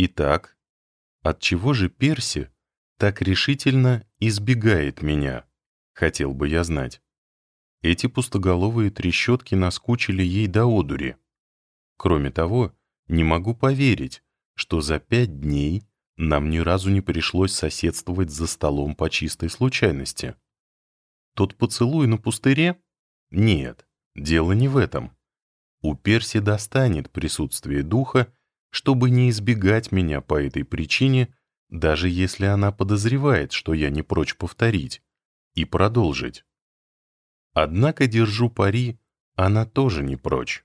Итак, отчего же Перси так решительно избегает меня, хотел бы я знать. Эти пустоголовые трещотки наскучили ей до одури. Кроме того, не могу поверить, что за пять дней нам ни разу не пришлось соседствовать за столом по чистой случайности. Тот поцелуй на пустыре? Нет, дело не в этом. У Перси достанет присутствие духа, чтобы не избегать меня по этой причине, даже если она подозревает, что я не прочь повторить, и продолжить. Однако держу пари, она тоже не прочь.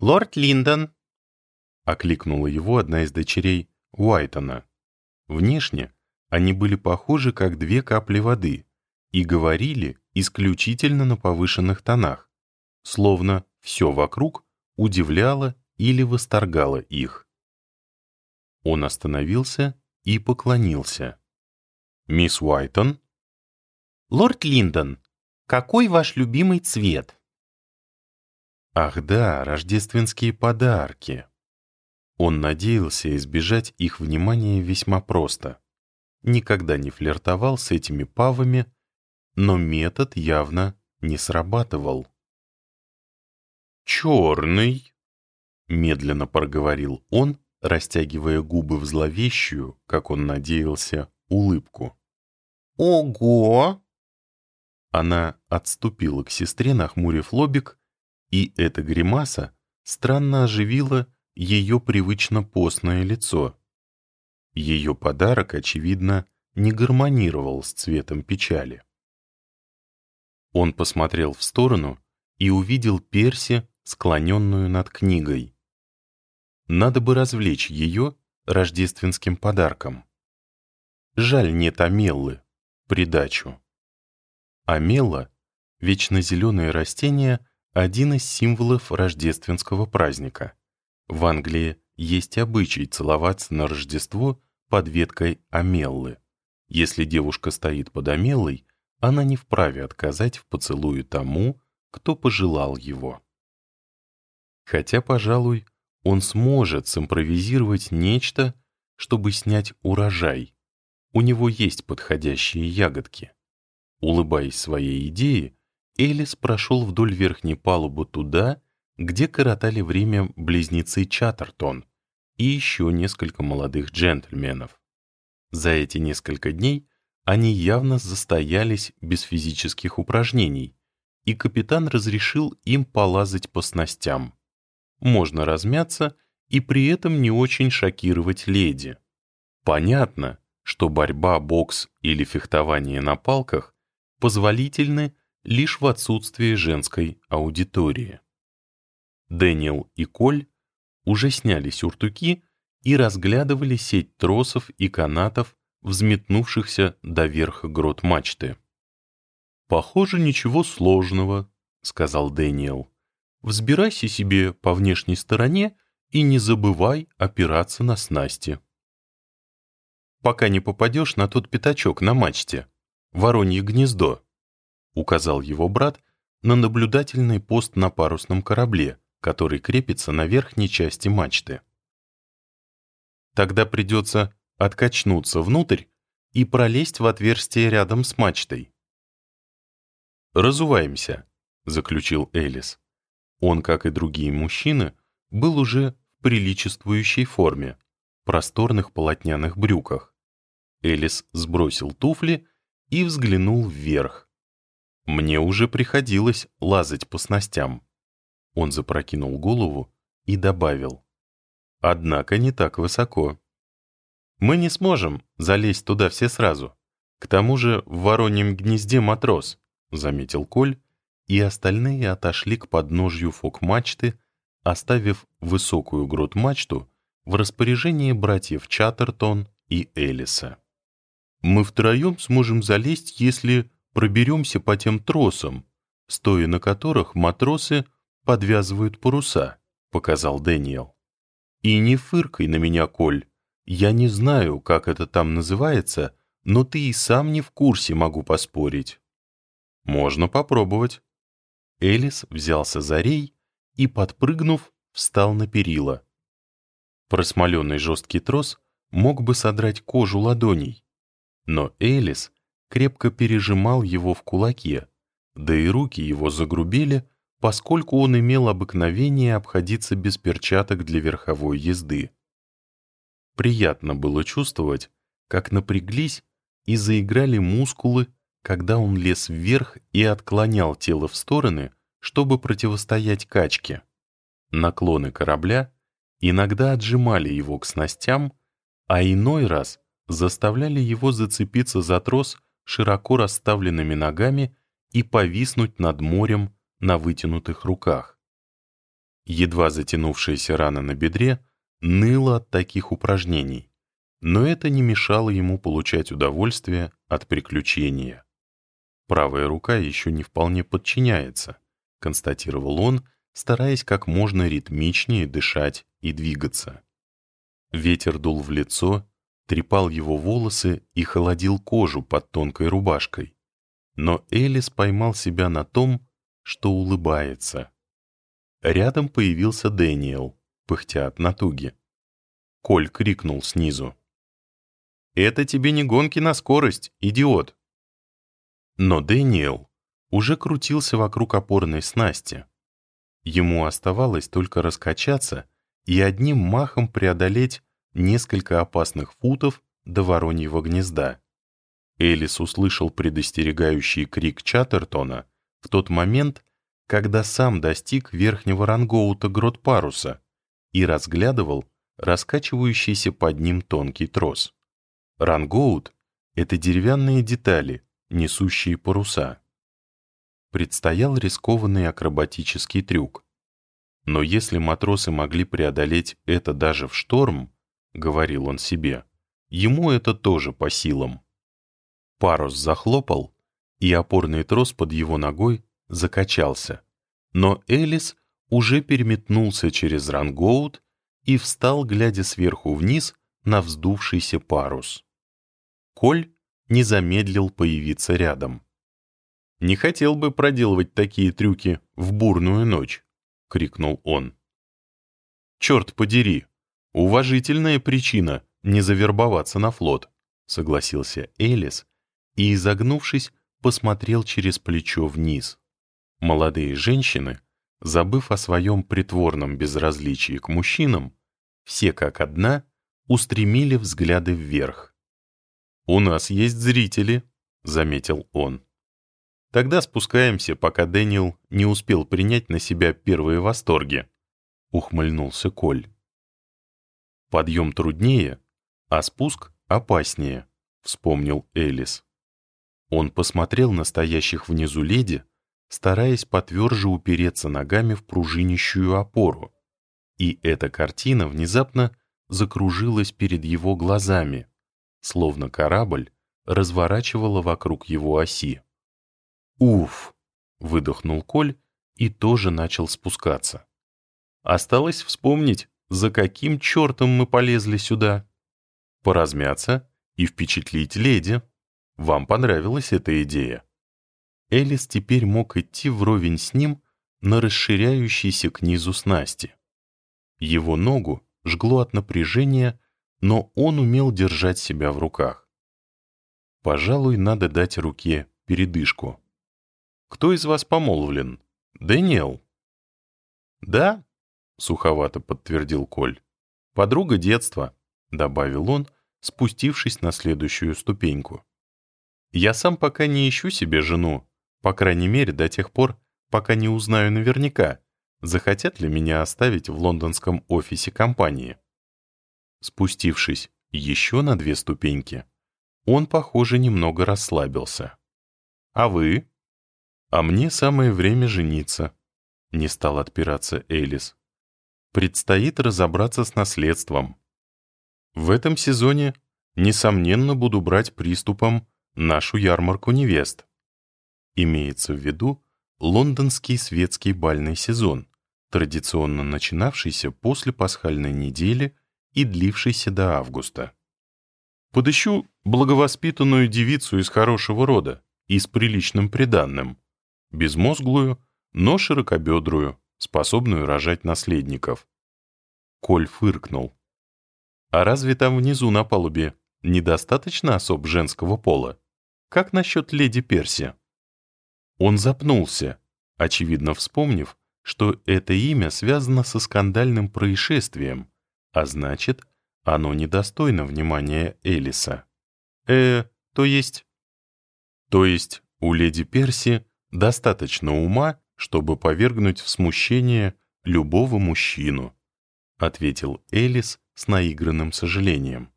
«Лорд Линдон!» — окликнула его одна из дочерей Уайтона. Внешне они были похожи, как две капли воды, и говорили исключительно на повышенных тонах, словно все вокруг удивляло или восторгало их. Он остановился и поклонился. «Мисс Уайтон?» «Лорд Линдон, какой ваш любимый цвет?» Ах да, рождественские подарки. Он надеялся избежать их внимания весьма просто. Никогда не флиртовал с этими павами, но метод явно не срабатывал. «Черный», — медленно проговорил он, растягивая губы в зловещую, как он надеялся, улыбку. «Ого!» Она отступила к сестре, нахмурив лобик, и эта гримаса странно оживила ее привычно постное лицо. Ее подарок, очевидно, не гармонировал с цветом печали. Он посмотрел в сторону и увидел Перси, склоненную над книгой. Надо бы развлечь ее рождественским подарком. Жаль, нет Амеллы, придачу. Амелла — вечно зеленое растение — один из символов рождественского праздника. В Англии есть обычай целоваться на Рождество под веткой амеллы. Если девушка стоит под амеллой, она не вправе отказать в поцелуе тому, кто пожелал его. Хотя, пожалуй, он сможет симпровизировать нечто, чтобы снять урожай. У него есть подходящие ягодки. Улыбаясь своей идее, Элис прошел вдоль верхней палубы туда, где коротали время близнецы Чаттертон и еще несколько молодых джентльменов. За эти несколько дней они явно застоялись без физических упражнений, и капитан разрешил им полазать по снастям. Можно размяться и при этом не очень шокировать леди. Понятно, что борьба, бокс или фехтование на палках позволительны лишь в отсутствии женской аудитории. Дэниел и Коль уже сняли сюртуки и разглядывали сеть тросов и канатов, взметнувшихся до верха грот мачты. «Похоже, ничего сложного», — сказал Дэниел. «Взбирайся себе по внешней стороне и не забывай опираться на снасти». «Пока не попадешь на тот пятачок на мачте, воронье гнездо», — указал его брат на наблюдательный пост на парусном корабле, который крепится на верхней части мачты. Тогда придется откачнуться внутрь и пролезть в отверстие рядом с мачтой. «Разуваемся», — заключил Элис. Он, как и другие мужчины, был уже в приличествующей форме, просторных полотняных брюках. Элис сбросил туфли и взглянул вверх. Мне уже приходилось лазать по снастям. Он запрокинул голову и добавил. Однако не так высоко. Мы не сможем залезть туда все сразу. К тому же в вороньем гнезде матрос, заметил Коль, и остальные отошли к подножью фок-мачты, оставив высокую грот-мачту в распоряжении братьев Чаттертон и Элиса. «Мы втроем сможем залезть, если проберемся по тем тросам, стоя на которых матросы подвязывают паруса», — показал Дэниел. «И не фыркай на меня, Коль. Я не знаю, как это там называется, но ты и сам не в курсе, могу поспорить». «Можно попробовать». Элис взялся за рей и, подпрыгнув, встал на перила. Просмоленный жесткий трос мог бы содрать кожу ладоней, но Элис крепко пережимал его в кулаке, да и руки его загрубели, поскольку он имел обыкновение обходиться без перчаток для верховой езды. Приятно было чувствовать, как напряглись и заиграли мускулы, когда он лез вверх и отклонял тело в стороны, чтобы противостоять качке. Наклоны корабля иногда отжимали его к снастям, а иной раз заставляли его зацепиться за трос широко расставленными ногами и повиснуть над морем на вытянутых руках. Едва затянувшаяся рана на бедре ныла от таких упражнений, но это не мешало ему получать удовольствие от приключения. «Правая рука еще не вполне подчиняется», — констатировал он, стараясь как можно ритмичнее дышать и двигаться. Ветер дул в лицо, трепал его волосы и холодил кожу под тонкой рубашкой. Но Элис поймал себя на том, что улыбается. Рядом появился Дэниел, пыхтя от натуги. Коль крикнул снизу. «Это тебе не гонки на скорость, идиот!» Но Дэниел уже крутился вокруг опорной снасти. Ему оставалось только раскачаться и одним махом преодолеть несколько опасных футов до вороньего гнезда. Элис услышал предостерегающий крик Чаттертона в тот момент, когда сам достиг верхнего рангоута грот паруса и разглядывал раскачивающийся под ним тонкий трос. Рангоут — это деревянные детали, несущие паруса. Предстоял рискованный акробатический трюк. Но если матросы могли преодолеть это даже в шторм, — говорил он себе, — ему это тоже по силам. Парус захлопал, и опорный трос под его ногой закачался. Но Элис уже переметнулся через рангоут и встал, глядя сверху вниз на вздувшийся парус. Коль не замедлил появиться рядом. «Не хотел бы проделывать такие трюки в бурную ночь», — крикнул он. «Черт подери, уважительная причина не завербоваться на флот», — согласился Элис и, изогнувшись, посмотрел через плечо вниз. Молодые женщины, забыв о своем притворном безразличии к мужчинам, все как одна устремили взгляды вверх. «У нас есть зрители», — заметил он. «Тогда спускаемся, пока Дэниел не успел принять на себя первые восторги», — ухмыльнулся Коль. «Подъем труднее, а спуск опаснее», — вспомнил Элис. Он посмотрел на стоящих внизу леди, стараясь потверже упереться ногами в пружинищую опору, и эта картина внезапно закружилась перед его глазами, словно корабль разворачивала вокруг его оси. «Уф!» — выдохнул Коль и тоже начал спускаться. «Осталось вспомнить, за каким чертом мы полезли сюда. Поразмяться и впечатлить леди. Вам понравилась эта идея?» Элис теперь мог идти вровень с ним на расширяющейся к низу снасти. Его ногу жгло от напряжения, но он умел держать себя в руках. Пожалуй, надо дать руке передышку. «Кто из вас помолвлен? Дэниел?» «Да», — суховато подтвердил Коль. «Подруга детства», — добавил он, спустившись на следующую ступеньку. «Я сам пока не ищу себе жену, по крайней мере до тех пор, пока не узнаю наверняка, захотят ли меня оставить в лондонском офисе компании. Спустившись еще на две ступеньки, он, похоже, немного расслабился. «А вы?» «А мне самое время жениться», — не стал отпираться Элис. «Предстоит разобраться с наследством. В этом сезоне, несомненно, буду брать приступом нашу ярмарку невест». Имеется в виду лондонский светский бальный сезон, традиционно начинавшийся после пасхальной недели и длившийся до августа. Подыщу благовоспитанную девицу из хорошего рода и с приличным приданным, безмозглую, но широкобедрую, способную рожать наследников. Коль фыркнул. А разве там внизу на палубе недостаточно особ женского пола? Как насчет леди Перси? Он запнулся, очевидно вспомнив, что это имя связано со скандальным происшествием, а значит, оно недостойно внимания Элиса. Э, то есть... То есть у леди Перси достаточно ума, чтобы повергнуть в смущение любого мужчину, ответил Элис с наигранным сожалением.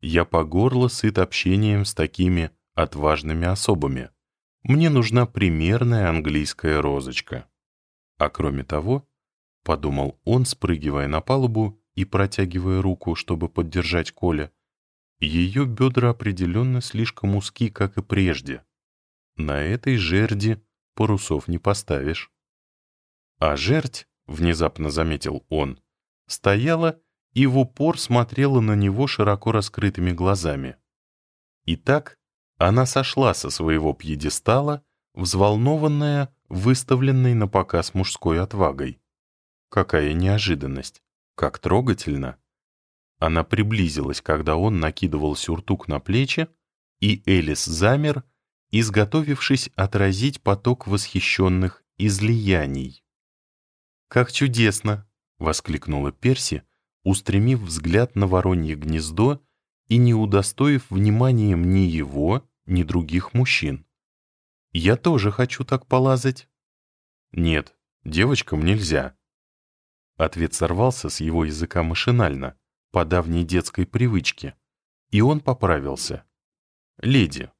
Я по горло сыт общением с такими отважными особами. Мне нужна примерная английская розочка. А кроме того, подумал он, спрыгивая на палубу и протягивая руку, чтобы поддержать Коля, ее бедра определенно слишком узки, как и прежде. На этой жерди парусов не поставишь. А жердь, внезапно заметил он, стояла и в упор смотрела на него широко раскрытыми глазами. Итак, она сошла со своего пьедестала, взволнованная, выставленной на показ мужской отвагой. Какая неожиданность! Как трогательно! Она приблизилась, когда он накидывал сюртук на плечи, и Элис замер, изготовившись отразить поток восхищенных излияний. «Как чудесно!» — воскликнула Перси, устремив взгляд на воронье гнездо и не удостоив вниманием ни его, ни других мужчин. «Я тоже хочу так полазать». «Нет, девочкам нельзя». Ответ сорвался с его языка машинально, по давней детской привычке, и он поправился. «Леди,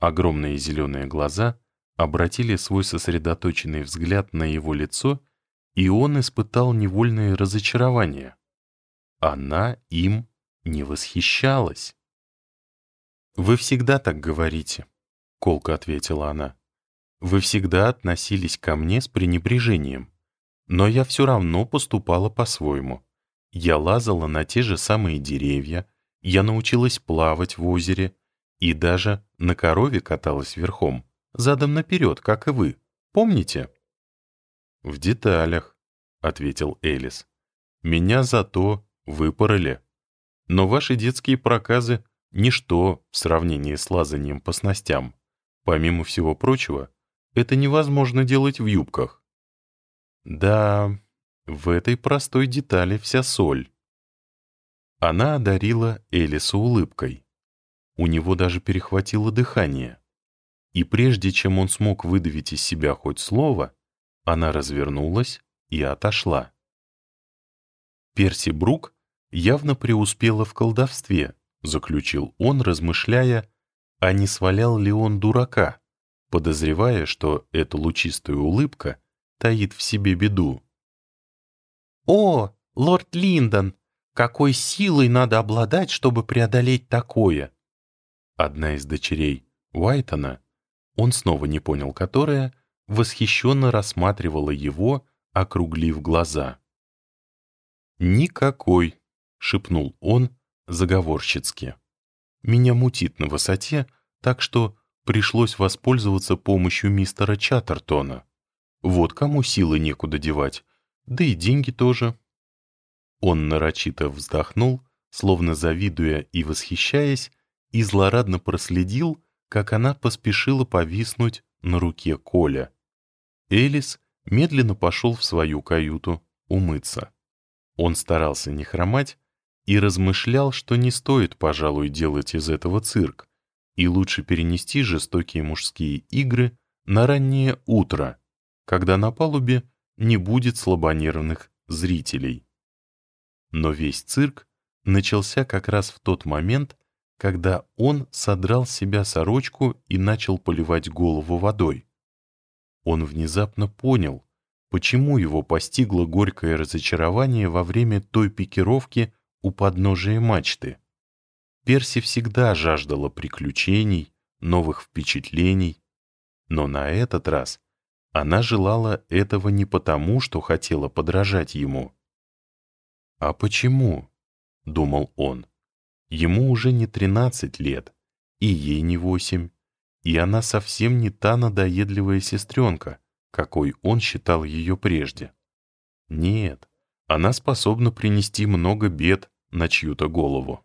Огромные зеленые глаза обратили свой сосредоточенный взгляд на его лицо, и он испытал невольное разочарование. Она им не восхищалась. «Вы всегда так говорите», — колко ответила она. «Вы всегда относились ко мне с пренебрежением, но я все равно поступала по-своему. Я лазала на те же самые деревья, я научилась плавать в озере, и даже на корове каталась верхом, задом наперед, как и вы. Помните?» «В деталях», — ответил Элис. «Меня зато выпороли. Но ваши детские проказы — ничто в сравнении с лазанием по снастям. Помимо всего прочего, это невозможно делать в юбках». «Да, в этой простой детали вся соль». Она одарила Элиса улыбкой. У него даже перехватило дыхание. И прежде чем он смог выдавить из себя хоть слово, она развернулась и отошла. Перси Брук явно преуспела в колдовстве, заключил он, размышляя, а не свалял ли он дурака, подозревая, что эта лучистая улыбка таит в себе беду. «О, лорд Линдон, какой силой надо обладать, чтобы преодолеть такое!» Одна из дочерей Уайтона, он снова не понял которая, восхищенно рассматривала его, округлив глаза. «Никакой», — шепнул он заговорщицки. «Меня мутит на высоте, так что пришлось воспользоваться помощью мистера Чаттертона. Вот кому силы некуда девать, да и деньги тоже». Он нарочито вздохнул, словно завидуя и восхищаясь, и злорадно проследил, как она поспешила повиснуть на руке Коля. Элис медленно пошел в свою каюту умыться. Он старался не хромать и размышлял, что не стоит, пожалуй, делать из этого цирк, и лучше перенести жестокие мужские игры на раннее утро, когда на палубе не будет слабонервных зрителей. Но весь цирк начался как раз в тот момент, когда он содрал с себя сорочку и начал поливать голову водой. Он внезапно понял, почему его постигло горькое разочарование во время той пикировки у подножия мачты. Перси всегда жаждала приключений, новых впечатлений, но на этот раз она желала этого не потому, что хотела подражать ему. «А почему?» — думал он. Ему уже не 13 лет, и ей не 8, и она совсем не та надоедливая сестренка, какой он считал ее прежде. Нет, Она способна принести много бед на чью-то голову.